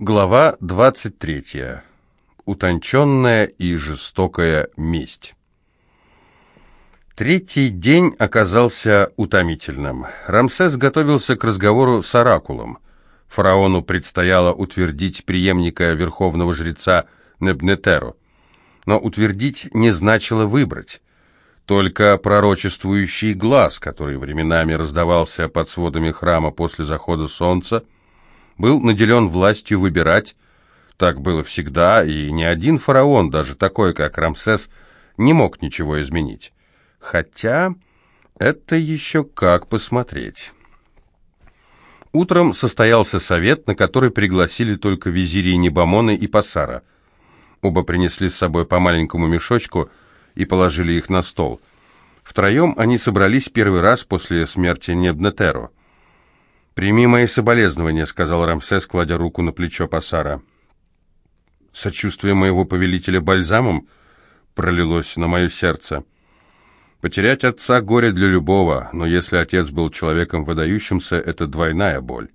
Глава 23. Утонченная и жестокая месть. Третий день оказался утомительным. Рамсес готовился к разговору с оракулом. Фараону предстояло утвердить преемника верховного жреца Небнетеру. Но утвердить не значило выбрать. Только пророчествующий глаз, который временами раздавался под сводами храма после захода солнца, был наделен властью выбирать. Так было всегда, и ни один фараон, даже такой, как Рамсес, не мог ничего изменить. Хотя это еще как посмотреть. Утром состоялся совет, на который пригласили только визири Небамоны и Пасара. Оба принесли с собой по маленькому мешочку и положили их на стол. Втроем они собрались первый раз после смерти Небнетеро. «Прими мои соболезнования», — сказал Рамсес, кладя руку на плечо Пасара. «Сочувствие моего повелителя бальзамом пролилось на мое сердце. Потерять отца — горе для любого, но если отец был человеком выдающимся, это двойная боль.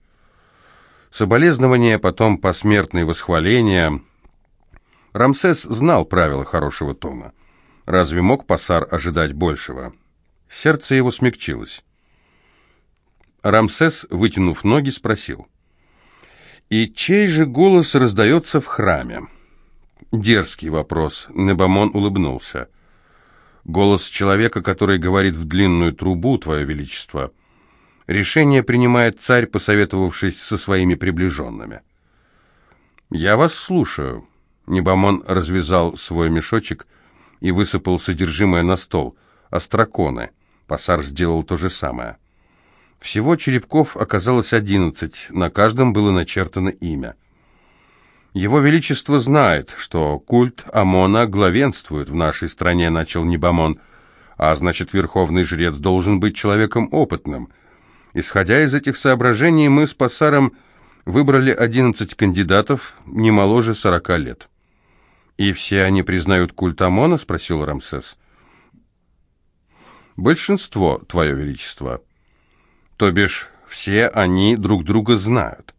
Соболезнования, потом посмертные восхваления. Рамсес знал правила хорошего тона. Разве мог Пасар ожидать большего? Сердце его смягчилось. Рамсес, вытянув ноги, спросил. «И чей же голос раздается в храме?» Дерзкий вопрос. Небамон улыбнулся. «Голос человека, который говорит в длинную трубу, Твое Величество. Решение принимает царь, посоветовавшись со своими приближенными». «Я вас слушаю». Небамон развязал свой мешочек и высыпал содержимое на стол. Остроконы. Пасар сделал то же самое. Всего черепков оказалось одиннадцать, на каждом было начертано имя. «Его Величество знает, что культ Амона главенствует в нашей стране», — начал Небамон, «а значит, верховный жрец должен быть человеком опытным. Исходя из этих соображений, мы с Пассаром выбрали одиннадцать кандидатов не моложе сорока лет». «И все они признают культ Амона?» — спросил Рамсес. «Большинство, Твое Величество». То бишь, все они друг друга знают.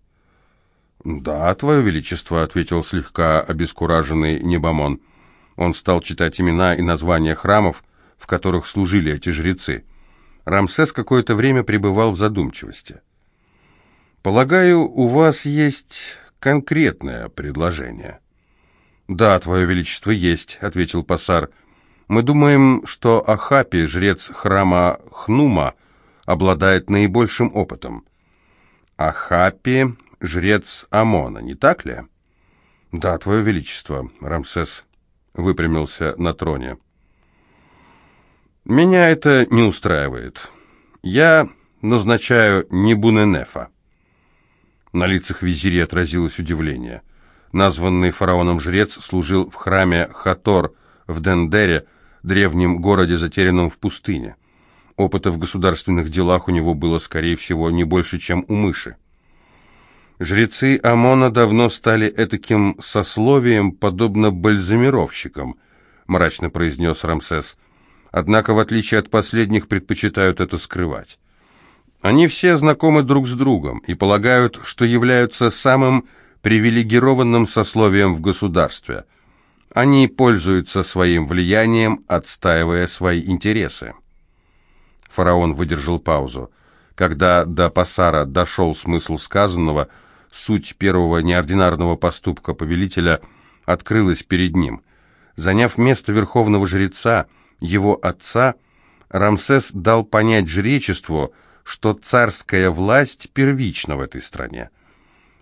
«Да, Твое Величество», — ответил слегка обескураженный Небомон. Он стал читать имена и названия храмов, в которых служили эти жрецы. Рамсес какое-то время пребывал в задумчивости. «Полагаю, у вас есть конкретное предложение?» «Да, Твое Величество, есть», — ответил Пасар. «Мы думаем, что Ахапи, жрец храма Хнума, — обладает наибольшим опытом. А Хапи — жрец Амона, не так ли? Да, Твое Величество, Рамсес выпрямился на троне. Меня это не устраивает. Я назначаю Небуненефа. На лицах визирей отразилось удивление. Названный фараоном жрец служил в храме Хатор в Дендере, древнем городе, затерянном в пустыне. Опыта в государственных делах у него было, скорее всего, не больше, чем у мыши. Жрецы Амона давно стали этаким сословием, подобно бальзамировщикам, мрачно произнес Рамсес. Однако, в отличие от последних, предпочитают это скрывать. Они все знакомы друг с другом и полагают, что являются самым привилегированным сословием в государстве. Они пользуются своим влиянием, отстаивая свои интересы. Фараон выдержал паузу. Когда до Пасара дошел смысл сказанного, суть первого неординарного поступка повелителя открылась перед ним. Заняв место верховного жреца, его отца, Рамсес дал понять жречеству, что царская власть первична в этой стране.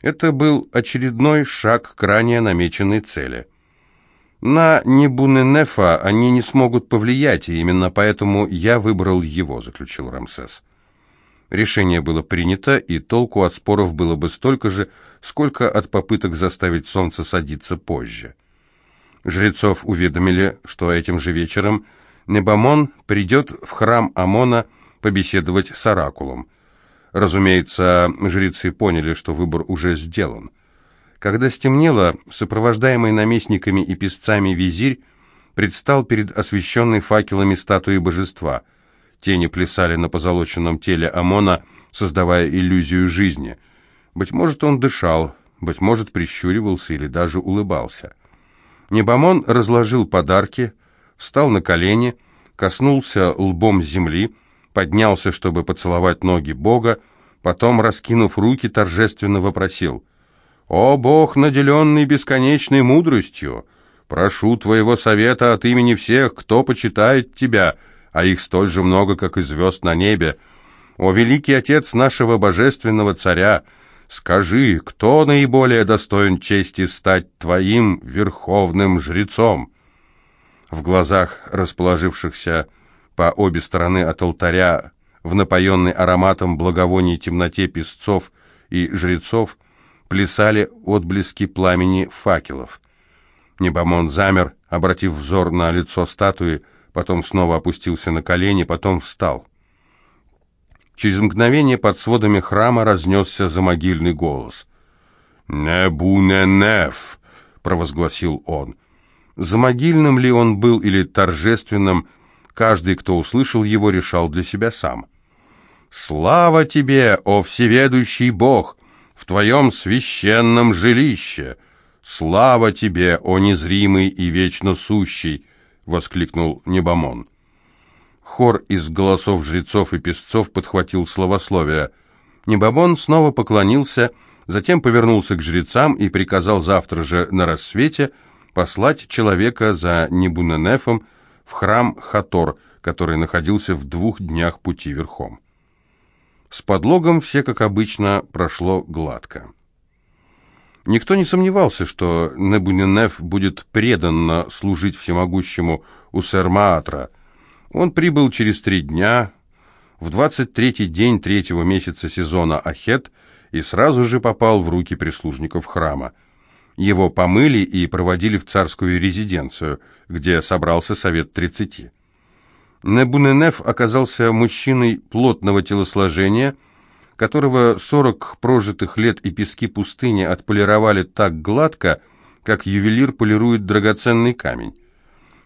Это был очередной шаг к ранее намеченной цели – на Небуненефа они не смогут повлиять, и именно поэтому я выбрал его, заключил Рамсес. Решение было принято, и толку от споров было бы столько же, сколько от попыток заставить солнце садиться позже. Жрецов уведомили, что этим же вечером Небамон придет в храм Амона побеседовать с Оракулом. Разумеется, жрецы поняли, что выбор уже сделан. Когда стемнело, сопровождаемый наместниками и песцами визирь предстал перед освещенной факелами статуей божества. Тени плясали на позолоченном теле Амона, создавая иллюзию жизни. Быть может, он дышал, быть может, прищуривался или даже улыбался. Небомон разложил подарки, встал на колени, коснулся лбом земли, поднялся, чтобы поцеловать ноги Бога, потом, раскинув руки, торжественно вопросил «О Бог, наделенный бесконечной мудростью! Прошу Твоего совета от имени всех, кто почитает Тебя, а их столь же много, как и звезд на небе. О великий Отец нашего Божественного Царя! Скажи, кто наиболее достоин чести стать Твоим верховным жрецом?» В глазах расположившихся по обе стороны от алтаря в напоенной ароматом благовоний темноте песцов и жрецов плясали отблески пламени факелов. Небомон замер, обратив взор на лицо статуи, потом снова опустился на колени, потом встал. Через мгновение под сводами храма разнесся замогильный голос. «Небу-не-неф!» — провозгласил он. Замогильным ли он был или торжественным, каждый, кто услышал его, решал для себя сам. «Слава тебе, о всеведущий Бог, в твоем священном жилище!» «Слава тебе, о незримый и вечно сущий!» — воскликнул Небомон. Хор из голосов жрецов и песцов подхватил словословие. Небомон снова поклонился, затем повернулся к жрецам и приказал завтра же на рассвете послать человека за Небуненефом в храм Хатор, который находился в двух днях пути верхом. С подлогом все, как обычно, прошло гладко. Никто не сомневался, что Небунинеф будет преданно служить всемогущему Усермаатра. Он прибыл через три дня, в 23-й день третьего месяца сезона Ахет, и сразу же попал в руки прислужников храма. Его помыли и проводили в царскую резиденцию, где собрался совет тридцати. Небуненеф оказался мужчиной плотного телосложения – которого сорок прожитых лет и пески пустыни отполировали так гладко, как ювелир полирует драгоценный камень.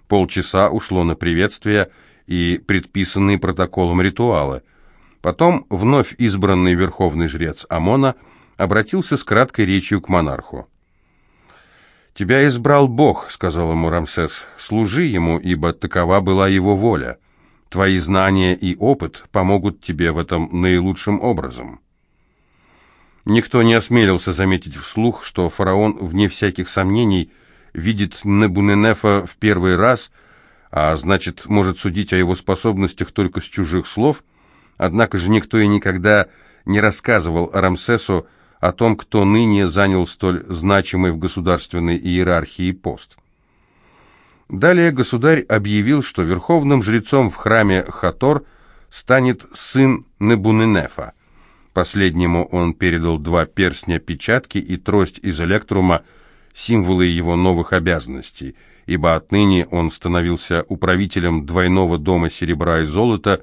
Полчаса ушло на приветствие и предписанные протоколом ритуалы. Потом вновь избранный верховный жрец Амона обратился с краткой речью к монарху. «Тебя избрал Бог», — сказал ему Рамсес, — «служи ему, ибо такова была его воля». Твои знания и опыт помогут тебе в этом наилучшим образом. Никто не осмелился заметить вслух, что фараон, вне всяких сомнений, видит Небуненефа в первый раз, а значит, может судить о его способностях только с чужих слов, однако же никто и никогда не рассказывал Рамсесу о том, кто ныне занял столь значимый в государственной иерархии пост. Далее государь объявил, что верховным жрецом в храме Хатор станет сын Небуненефа. Последнему он передал два перстня печатки и трость из электрума, символы его новых обязанностей, ибо отныне он становился управителем двойного дома серебра и золота,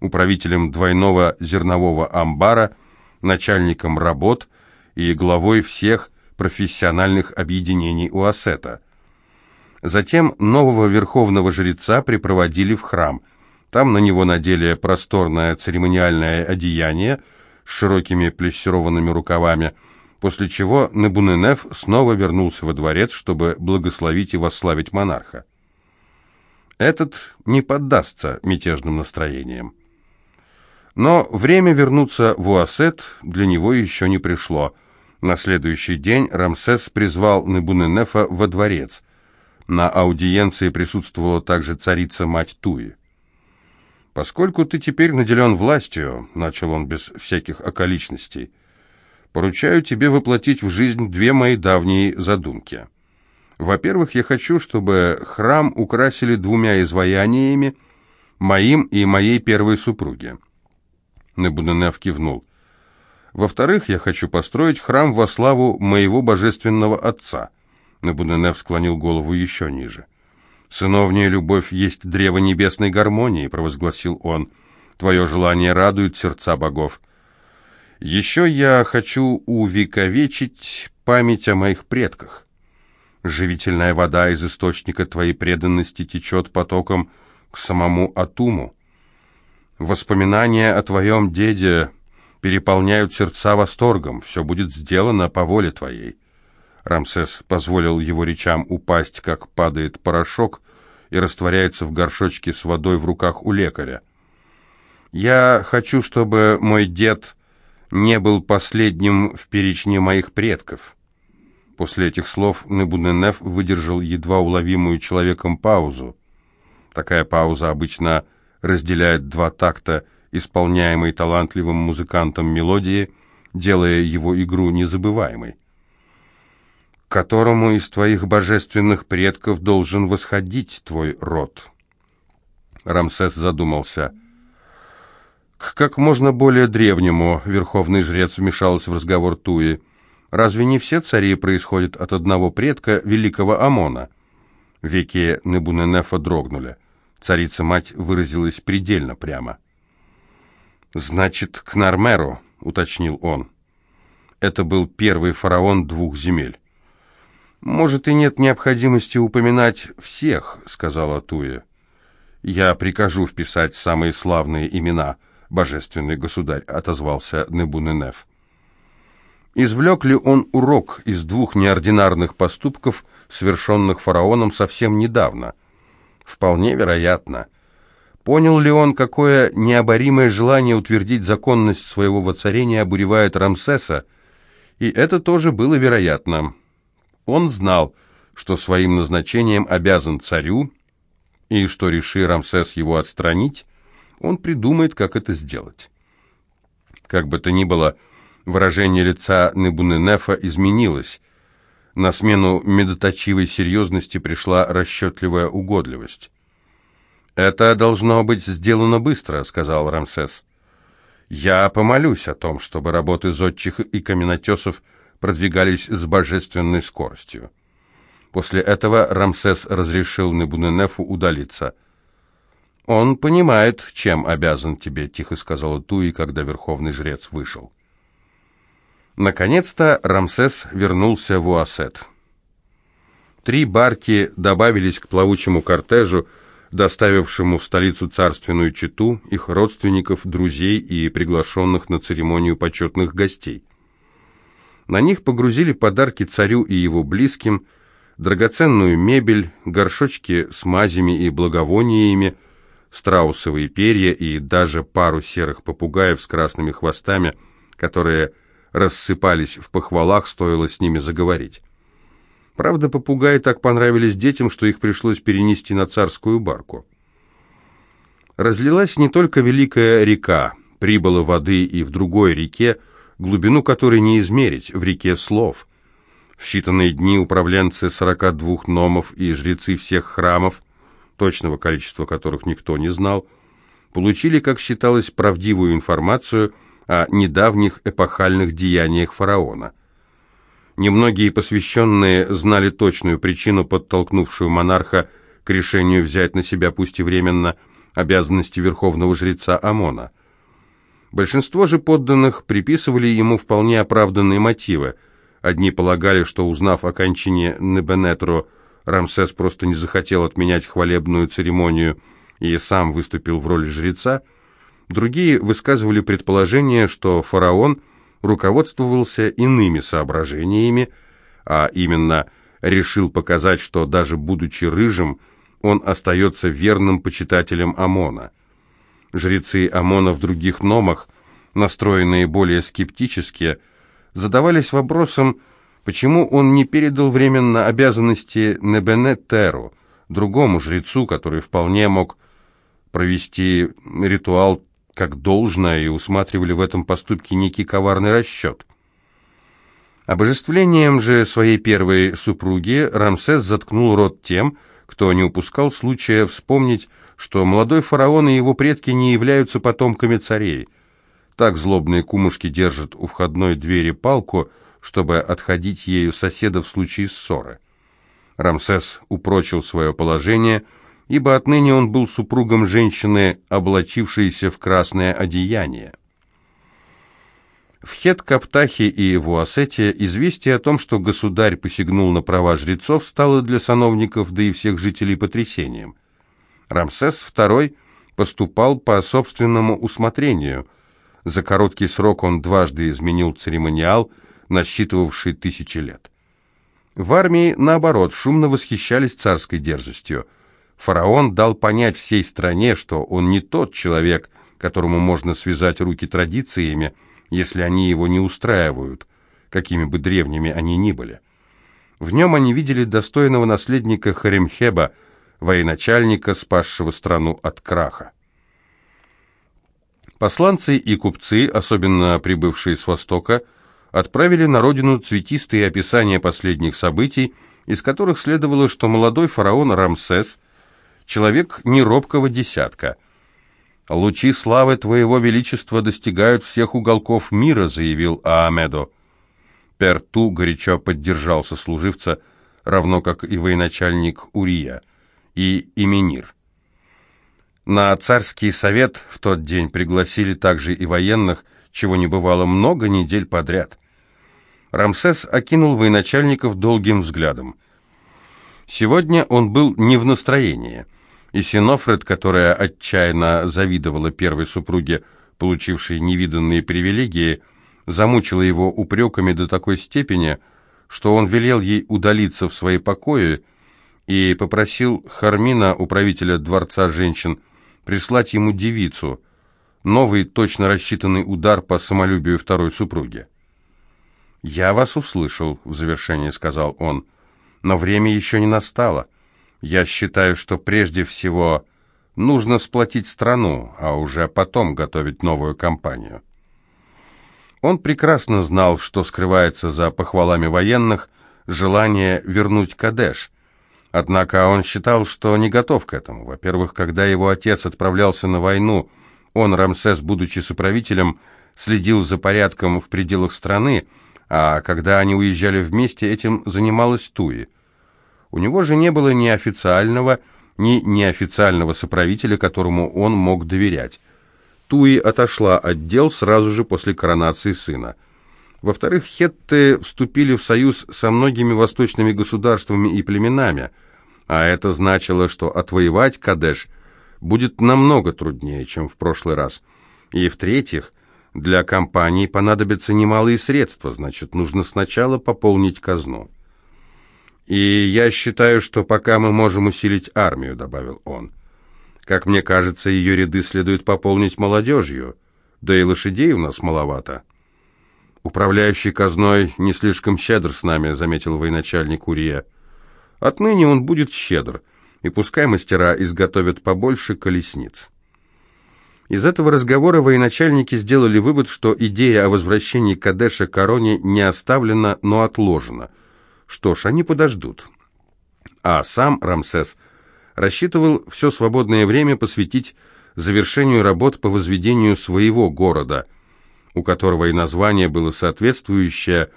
управителем двойного зернового амбара, начальником работ и главой всех профессиональных объединений УАСЭТа. Затем нового верховного жреца припроводили в храм. Там на него надели просторное церемониальное одеяние с широкими плессированными рукавами, после чего Небуненеф снова вернулся во дворец, чтобы благословить и восславить монарха. Этот не поддастся мятежным настроениям. Но время вернуться в Уасет для него еще не пришло. На следующий день Рамсес призвал Небуненефа во дворец – на аудиенции присутствовала также царица-мать Туи. «Поскольку ты теперь наделен властью», — начал он без всяких околичностей, «поручаю тебе воплотить в жизнь две мои давние задумки. Во-первых, я хочу, чтобы храм украсили двумя изваяниями, моим и моей первой супруги». Небуденев кивнул. «Во-вторых, я хочу построить храм во славу моего божественного отца». Набуненев склонил голову еще ниже. «Сыновняя любовь есть древо небесной гармонии», — провозгласил он. «Твое желание радует сердца богов. Еще я хочу увековечить память о моих предках. Живительная вода из источника твоей преданности течет потоком к самому Атуму. Воспоминания о твоем деде переполняют сердца восторгом. Все будет сделано по воле твоей». Рамсес позволил его речам упасть, как падает порошок, и растворяется в горшочке с водой в руках у лекаря. «Я хочу, чтобы мой дед не был последним в перечне моих предков». После этих слов Небуненеф выдержал едва уловимую человеком паузу. Такая пауза обычно разделяет два такта, исполняемой талантливым музыкантом мелодии, делая его игру незабываемой. «К которому из твоих божественных предков должен восходить твой род?» Рамсес задумался. «К как можно более древнему», — верховный жрец вмешался в разговор Туи, — Разве не все цари происходят от одного предка, великого Амона? Веки Небуненефа дрогнули. Царица-мать выразилась предельно прямо. «Значит, к Нармеру», — уточнил он. Это был первый фараон двух земель. «Может, и нет необходимости упоминать всех», — сказала Туя. «Я прикажу вписать самые славные имена, божественный государь», — отозвался Небуненеф. Извлек ли он урок из двух неординарных поступков, совершенных фараоном совсем недавно? Вполне вероятно. Понял ли он, какое необоримое желание утвердить законность своего воцарения обуревает Рамсеса? И это тоже было вероятно. Он знал, что своим назначением обязан царю, и что, реши Рамсес его отстранить, он придумает, как это сделать. Как бы то ни было, Выражение лица Небуненефа изменилось. На смену медоточивой серьезности пришла расчетливая угодливость. «Это должно быть сделано быстро», — сказал Рамсес. «Я помолюсь о том, чтобы работы зодчих и каменотесов продвигались с божественной скоростью». После этого Рамсес разрешил Небуненефу удалиться. «Он понимает, чем обязан тебе», — тихо сказала Туи, когда верховный жрец вышел. Наконец-то Рамсес вернулся в Уасет. Три барки добавились к плавучему кортежу, доставившему в столицу царственную чету, их родственников, друзей и приглашенных на церемонию почетных гостей. На них погрузили подарки царю и его близким, драгоценную мебель, горшочки с мазями и благовониями, страусовые перья и даже пару серых попугаев с красными хвостами, которые рассыпались в похвалах, стоило с ними заговорить. Правда, попугаи так понравились детям, что их пришлось перенести на царскую барку. Разлилась не только великая река, прибыло воды и в другой реке, глубину которой не измерить, в реке слов. В считанные дни управленцы 42 номов и жрецы всех храмов, точного количества которых никто не знал, получили, как считалось, правдивую информацию – о недавних эпохальных деяниях фараона. Немногие посвященные знали точную причину, подтолкнувшую монарха к решению взять на себя, пусть и временно, обязанности верховного жреца Амона. Большинство же подданных приписывали ему вполне оправданные мотивы. Одни полагали, что, узнав о кончине Небенетро, Рамсес просто не захотел отменять хвалебную церемонию и сам выступил в роли жреца – Другие высказывали предположение, что фараон руководствовался иными соображениями, а именно решил показать, что даже будучи рыжим, он остается верным почитателем Амона. Жрецы Амона в других номах, настроенные более скептически, задавались вопросом, почему он не передал временно обязанности Небенетеру, другому жрецу, который вполне мог провести ритуал как должное и усматривали в этом поступке некий коварный расчет. Обожествлением же своей первой супруги Рамсес заткнул рот тем, кто не упускал случая вспомнить, что молодой фараон и его предки не являются потомками царей. Так злобные кумушки держат у входной двери палку, чтобы отходить ею соседа в случае ссоры. Рамсес упрочил свое положение – ибо отныне он был супругом женщины, облачившейся в красное одеяние. В Хет-Каптахе и Вуасете известие о том, что государь посягнул на права жрецов, стало для сановников, да и всех жителей потрясением. Рамсес II поступал по собственному усмотрению. За короткий срок он дважды изменил церемониал, насчитывавший тысячи лет. В армии, наоборот, шумно восхищались царской дерзостью. Фараон дал понять всей стране, что он не тот человек, которому можно связать руки традициями, если они его не устраивают, какими бы древними они ни были. В нем они видели достойного наследника Харемхеба, военачальника, спасшего страну от краха. Посланцы и купцы, особенно прибывшие с Востока, отправили на родину цветистые описания последних событий, из которых следовало, что молодой фараон Рамсес – человек неробкого десятка. «Лучи славы Твоего Величества достигают всех уголков мира», – заявил Аамедо. Перту горячо поддержал сослуживца, равно как и военачальник Урия и Именир. На царский совет в тот день пригласили также и военных, чего не бывало много недель подряд. Рамсес окинул военачальников долгим взглядом. Сегодня он был не в настроении, и Синофред, которая отчаянно завидовала первой супруге, получившей невиданные привилегии, замучила его упреками до такой степени, что он велел ей удалиться в свои покои и попросил Хармина, управителя дворца женщин, прислать ему девицу, новый точно рассчитанный удар по самолюбию второй супруги. «Я вас услышал», — в завершении сказал он, — «но время еще не настало. Я считаю, что прежде всего нужно сплотить страну, а уже потом готовить новую кампанию». Он прекрасно знал, что скрывается за похвалами военных, желание вернуть Кадеш, Однако он считал, что не готов к этому. Во-первых, когда его отец отправлялся на войну, он, Рамсес, будучи соправителем, следил за порядком в пределах страны, а когда они уезжали вместе, этим занималась Туи. У него же не было ни официального, ни неофициального соправителя, которому он мог доверять. Туи отошла от дел сразу же после коронации сына. Во-вторых, хетты вступили в союз со многими восточными государствами и племенами – а это значило, что отвоевать Кадеш будет намного труднее, чем в прошлый раз. И в-третьих, для компании понадобятся немалые средства, значит, нужно сначала пополнить казну. «И я считаю, что пока мы можем усилить армию», — добавил он. «Как мне кажется, ее ряды следует пополнить молодежью, да и лошадей у нас маловато». «Управляющий казной не слишком щедр с нами», — заметил военачальник Урия. Отныне он будет щедр, и пускай мастера изготовят побольше колесниц. Из этого разговора военачальники сделали вывод, что идея о возвращении Кадеша короне не оставлена, но отложена. Что ж, они подождут. А сам Рамсес рассчитывал все свободное время посвятить завершению работ по возведению своего города, у которого и название было соответствующее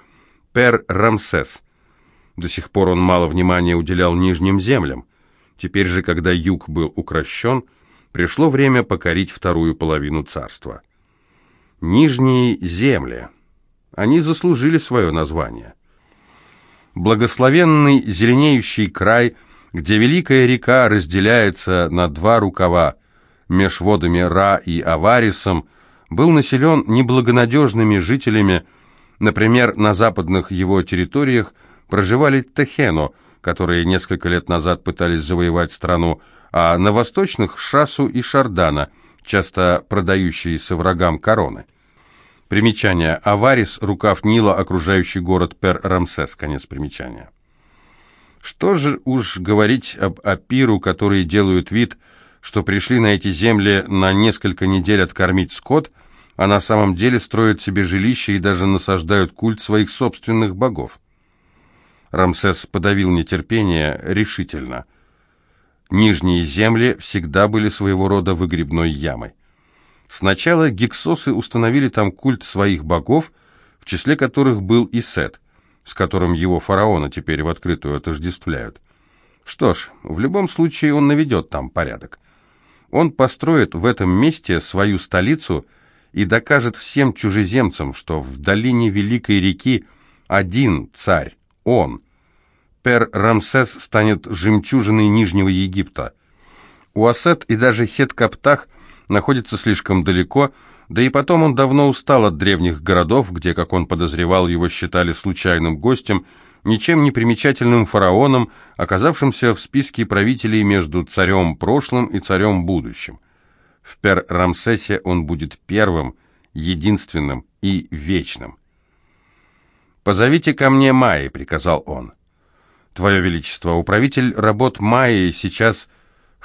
Пер-Рамсес – до сих пор он мало внимания уделял нижним землям. Теперь же, когда юг был укращен, пришло время покорить вторую половину царства. Нижние земли. Они заслужили свое название. Благословенный зеленеющий край, где великая река разделяется на два рукава, меж водами Ра и Аварисом, был населен неблагонадежными жителями, например, на западных его территориях – проживали Техено, которые несколько лет назад пытались завоевать страну, а на восточных – Шасу и Шардана, часто продающиеся врагам короны. Примечание. Аварис, рукав Нила, окружающий город Пер-Рамсес. Конец примечания. Что же уж говорить об Апиру, которые делают вид, что пришли на эти земли на несколько недель откормить скот, а на самом деле строят себе жилища и даже насаждают культ своих собственных богов. Рамсес подавил нетерпение решительно. Нижние земли всегда были своего рода выгребной ямой. Сначала гиксосы установили там культ своих богов, в числе которых был и Сет, с которым его фараона теперь в открытую отождествляют. Что ж, в любом случае он наведет там порядок. Он построит в этом месте свою столицу и докажет всем чужеземцам, что в долине Великой реки один царь, он. Пер-Рамсес станет жемчужиной Нижнего Египта. Уасет и даже Хет-Каптах находятся слишком далеко, Да и потом он давно устал от древних городов, где, как он подозревал, его считали случайным гостем, ничем не примечательным фараоном, оказавшимся в списке правителей между царем прошлым и царем будущим. В Пер-Рамсесе он будет первым, единственным и вечным. «Позовите ко мне Майи», — приказал он. «Твое Величество, управитель работ Майи сейчас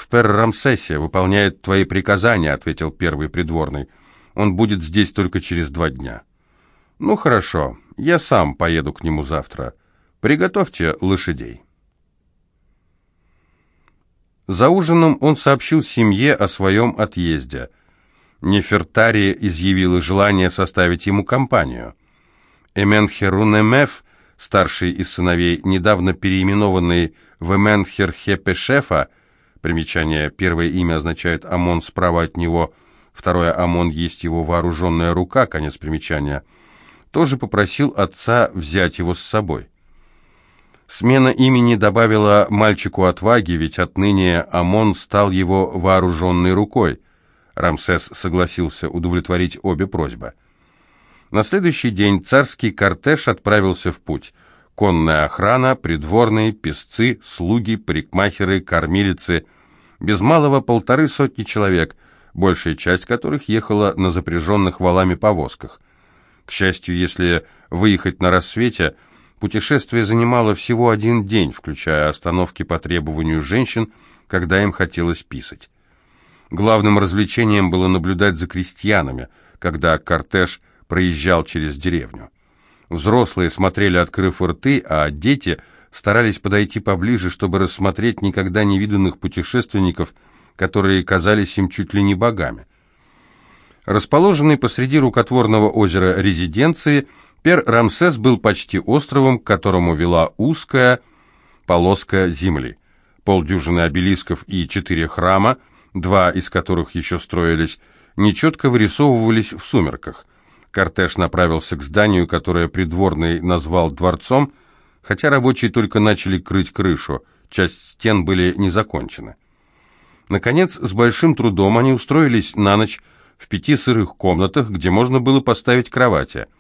в Пер-Рамсесе выполняет твои приказания», — ответил первый придворный. «Он будет здесь только через два дня». «Ну, хорошо, я сам поеду к нему завтра. Приготовьте лошадей». За ужином он сообщил семье о своем отъезде. Нефертари изъявила желание составить ему компанию. Эменхерунемеф, старший из сыновей, недавно переименованный в Эменхер-Хепешефа, примечание, первое имя означает «Амон» справа от него, второе «Амон» есть его вооруженная рука, конец примечания, тоже попросил отца взять его с собой. Смена имени добавила мальчику отваги, ведь отныне Амон стал его вооруженной рукой. Рамсес согласился удовлетворить обе просьбы. На следующий день царский кортеж отправился в путь. Конная охрана, придворные, песцы, слуги, парикмахеры, кормилицы. Без малого полторы сотни человек, большая часть которых ехала на запряженных валами повозках. К счастью, если выехать на рассвете – Путешествие занимало всего один день, включая остановки по требованию женщин, когда им хотелось писать. Главным развлечением было наблюдать за крестьянами, когда кортеж проезжал через деревню. Взрослые смотрели, открыв рты, а дети старались подойти поближе, чтобы рассмотреть никогда не виданных путешественников, которые казались им чуть ли не богами. Расположенный посреди рукотворного озера резиденции – Пер-Рамсес был почти островом, к которому вела узкая полоска земли. Полдюжины обелисков и четыре храма, два из которых еще строились, нечетко вырисовывались в сумерках. Кортеж направился к зданию, которое придворный назвал дворцом, хотя рабочие только начали крыть крышу, часть стен были не закончены. Наконец, с большим трудом они устроились на ночь в пяти сырых комнатах, где можно было поставить кровати –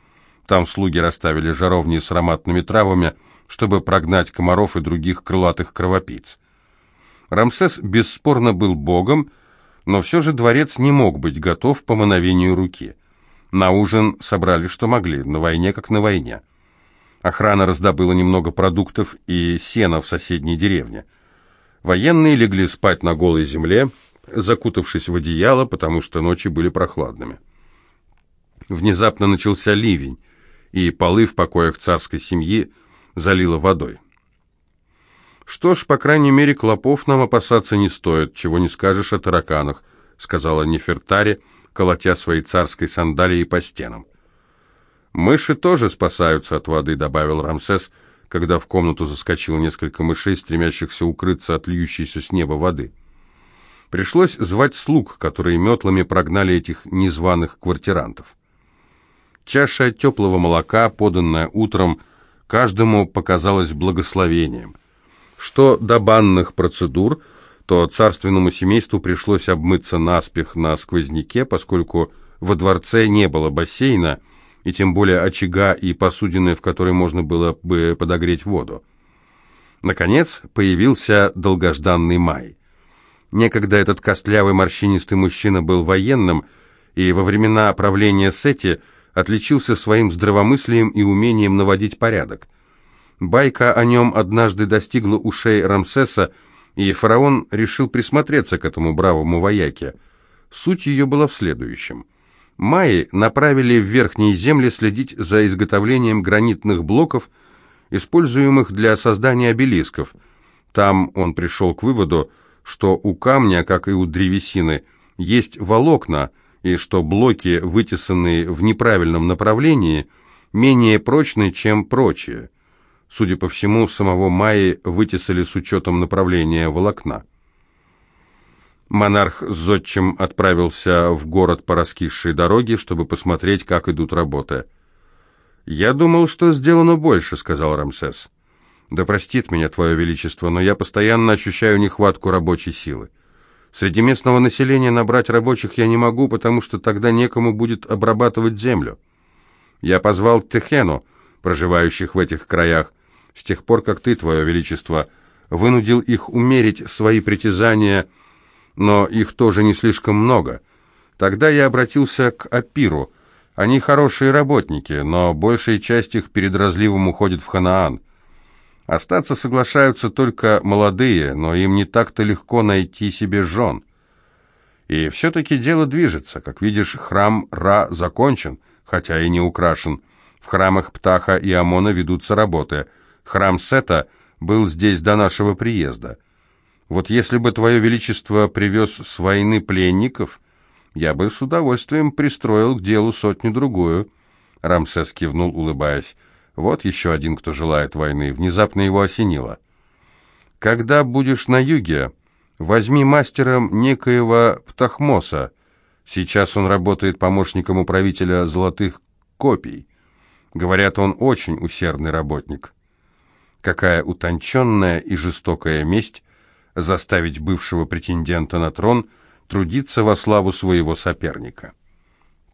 там слуги расставили жаровни с ароматными травами, чтобы прогнать комаров и других крылатых кровопийц. Рамсес бесспорно был богом, но все же дворец не мог быть готов по мановению руки. На ужин собрали, что могли, на войне как на войне. Охрана раздобыла немного продуктов и сена в соседней деревне. Военные легли спать на голой земле, закутавшись в одеяло, потому что ночи были прохладными. Внезапно начался ливень и полы в покоях царской семьи залило водой. «Что ж, по крайней мере, клопов нам опасаться не стоит, чего не скажешь о тараканах», сказала Нефертари, колотя своей царской сандалией по стенам. «Мыши тоже спасаются от воды», — добавил Рамсес, когда в комнату заскочило несколько мышей, стремящихся укрыться от льющейся с неба воды. Пришлось звать слуг, которые метлами прогнали этих незваных квартирантов. Чаша теплого молока, поданная утром, каждому показалась благословением. Что до банных процедур, то царственному семейству пришлось обмыться наспех на сквозняке, поскольку во дворце не было бассейна, и тем более очага и посудины, в которой можно было бы подогреть воду. Наконец появился долгожданный май. Некогда этот костлявый морщинистый мужчина был военным, и во времена правления Сети – отличился своим здравомыслием и умением наводить порядок. Байка о нем однажды достигла ушей Рамсеса, и фараон решил присмотреться к этому бравому вояке. Суть ее была в следующем. Майи направили в верхние земли следить за изготовлением гранитных блоков, используемых для создания обелисков. Там он пришел к выводу, что у камня, как и у древесины, есть волокна – и что блоки, вытесанные в неправильном направлении, менее прочны, чем прочие. Судя по всему, самого Майи вытесали с учетом направления волокна. Монарх с зодчим отправился в город по раскисшей дороге, чтобы посмотреть, как идут работы. «Я думал, что сделано больше», — сказал Рамсес. «Да простит меня, Твое Величество, но я постоянно ощущаю нехватку рабочей силы. Среди местного населения набрать рабочих я не могу, потому что тогда некому будет обрабатывать землю. Я позвал Техену, проживающих в этих краях, с тех пор, как ты, Твое Величество, вынудил их умерить свои притязания, но их тоже не слишком много. Тогда я обратился к Апиру. Они хорошие работники, но большая часть их перед разливом уходит в Ханаан. Остаться соглашаются только молодые, но им не так-то легко найти себе жен. И все-таки дело движется. Как видишь, храм Ра закончен, хотя и не украшен. В храмах Птаха и Амона ведутся работы. Храм Сета был здесь до нашего приезда. Вот если бы Твое Величество привез с войны пленников, я бы с удовольствием пристроил к делу сотню-другую. Рамсес кивнул, улыбаясь. Вот еще один, кто желает войны. Внезапно его осенило. Когда будешь на юге, возьми мастером некоего Птахмоса. Сейчас он работает помощником управителя золотых копий. Говорят, он очень усердный работник. Какая утонченная и жестокая месть заставить бывшего претендента на трон трудиться во славу своего соперника.